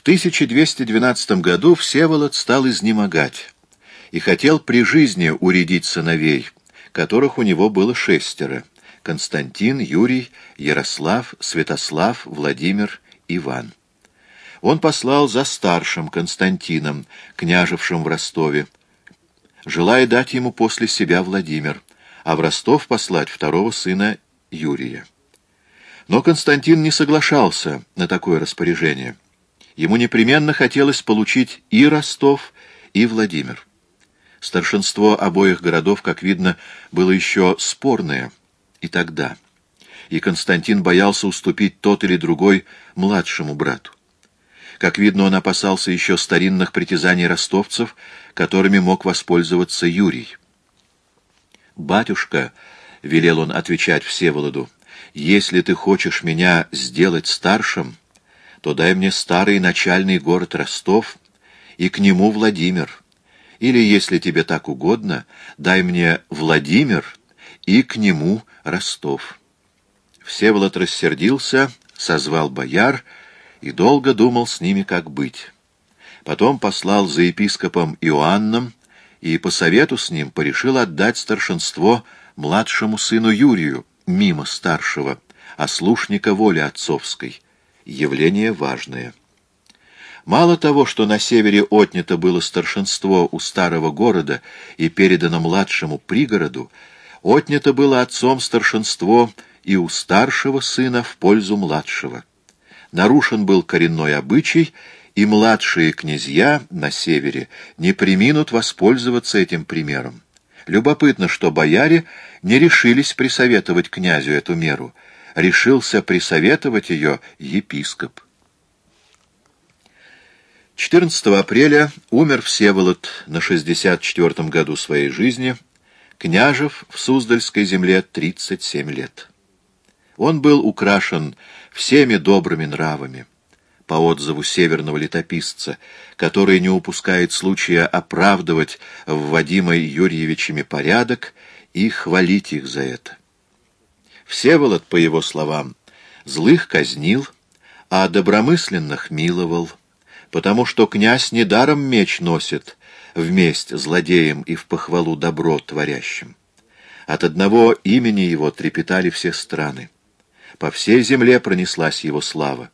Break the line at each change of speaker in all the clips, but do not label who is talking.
В 1212 году Всеволод стал изнемогать и хотел при жизни уредить сыновей, которых у него было шестеро — Константин, Юрий, Ярослав, Святослав, Владимир, Иван. Он послал за старшим Константином, княжевшим в Ростове, желая дать ему после себя Владимир, а в Ростов послать второго сына Юрия. Но Константин не соглашался на такое распоряжение. Ему непременно хотелось получить и Ростов, и Владимир. Старшинство обоих городов, как видно, было еще спорное и тогда. И Константин боялся уступить тот или другой младшему брату. Как видно, он опасался еще старинных притязаний ростовцев, которыми мог воспользоваться Юрий. «Батюшка», — велел он отвечать Всеволоду, — «если ты хочешь меня сделать старшим, то дай мне старый начальный город Ростов и к нему Владимир. Или, если тебе так угодно, дай мне Владимир и к нему Ростов». Всеволод рассердился, созвал бояр — и долго думал с ними, как быть. Потом послал за епископом Иоанном и по совету с ним порешил отдать старшинство младшему сыну Юрию, мимо старшего, ослушника воли отцовской. Явление важное. Мало того, что на севере отнято было старшинство у старого города и передано младшему пригороду, отнято было отцом старшинство и у старшего сына в пользу младшего нарушен был коренной обычай, и младшие князья на севере не приминут воспользоваться этим примером. Любопытно, что бояре не решились присоветовать князю эту меру. Решился присоветовать ее епископ. 14 апреля умер Всеволод на 64-м году своей жизни, княжев в Суздальской земле 37 лет. Он был украшен всеми добрыми нравами, по отзыву северного летописца, который не упускает случая оправдывать вводимый Юрьевичами порядок и хвалить их за это. Всеволод, по его словам, злых казнил, а добромысленных миловал, потому что князь недаром меч носит, вместе злодеем и в похвалу добро творящим. От одного имени его трепетали все страны. По всей земле пронеслась его слава.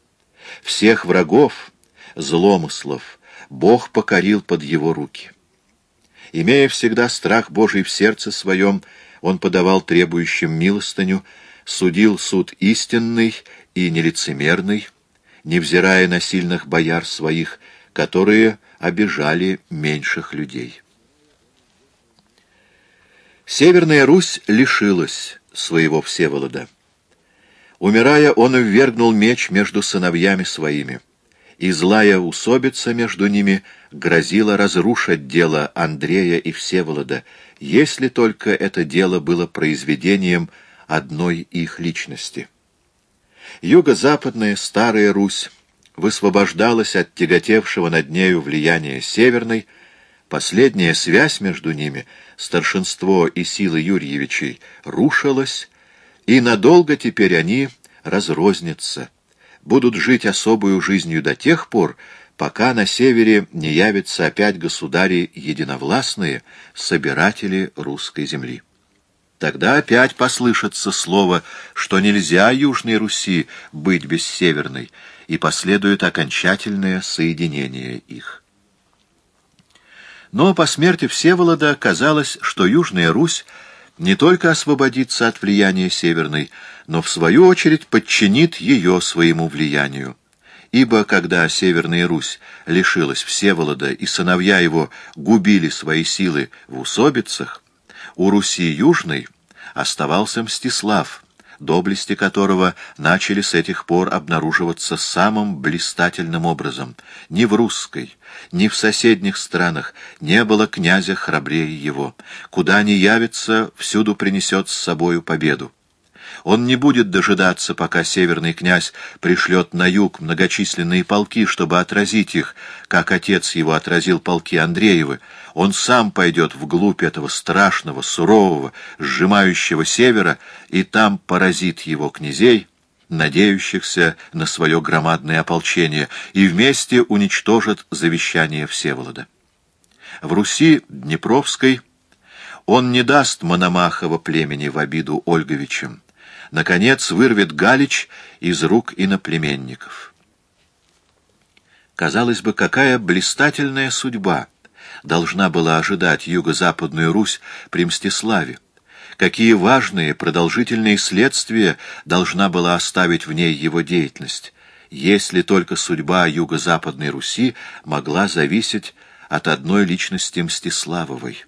Всех врагов, зломыслов, Бог покорил под его руки. Имея всегда страх Божий в сердце своем, он подавал требующим милостыню, судил суд истинный и нелицемерный, невзирая на сильных бояр своих, которые обижали меньших людей. Северная Русь лишилась своего Всеволода. Умирая, он ввергнул меч между сыновьями своими, и злая усобица между ними грозила разрушить дело Андрея и Всеволода, если только это дело было произведением одной их личности. Юго-западная Старая Русь высвобождалась от тяготевшего над нею влияния Северной, последняя связь между ними, старшинство и силы Юрьевичей, рушилась, и надолго теперь они разрознятся, будут жить особую жизнью до тех пор, пока на севере не явятся опять государи единовластные, собиратели русской земли. Тогда опять послышится слово, что нельзя Южной Руси быть без Северной, и последует окончательное соединение их. Но по смерти Всеволода казалось, что Южная Русь не только освободится от влияния Северной, но в свою очередь подчинит ее своему влиянию. Ибо когда Северная Русь лишилась Всеволода и сыновья его губили свои силы в усобицах, у Руси Южной оставался Мстислав, доблести которого начали с этих пор обнаруживаться самым блистательным образом. Ни в русской, ни в соседних странах не было князя храбрее его. Куда ни явится, всюду принесет с собою победу. Он не будет дожидаться, пока северный князь пришлет на юг многочисленные полки, чтобы отразить их, как отец его отразил полки Андреевы. Он сам пойдет вглубь этого страшного, сурового, сжимающего севера, и там поразит его князей, надеющихся на свое громадное ополчение, и вместе уничтожат завещание Всеволода. В Руси Днепровской он не даст Мономахова племени в обиду Ольговичам. Наконец вырвет Галич из рук иноплеменников. Казалось бы, какая блистательная судьба должна была ожидать юго-западную Русь при Мстиславе какие важные продолжительные следствия должна была оставить в ней его деятельность, если только судьба юго-западной Руси могла зависеть от одной личности Мстиславовой.